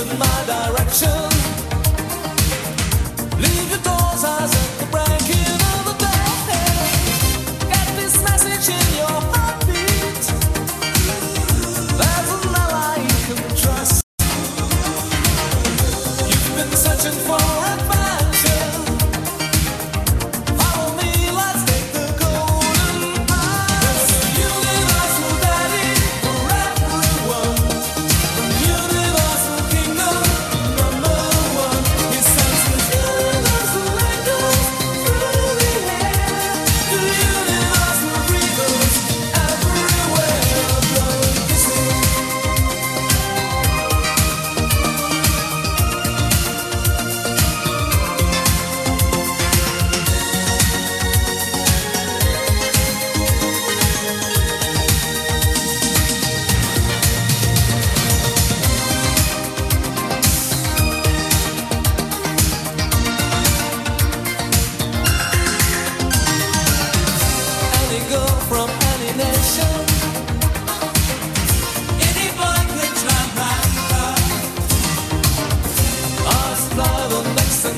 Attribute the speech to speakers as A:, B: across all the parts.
A: in my direction.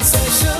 A: sensation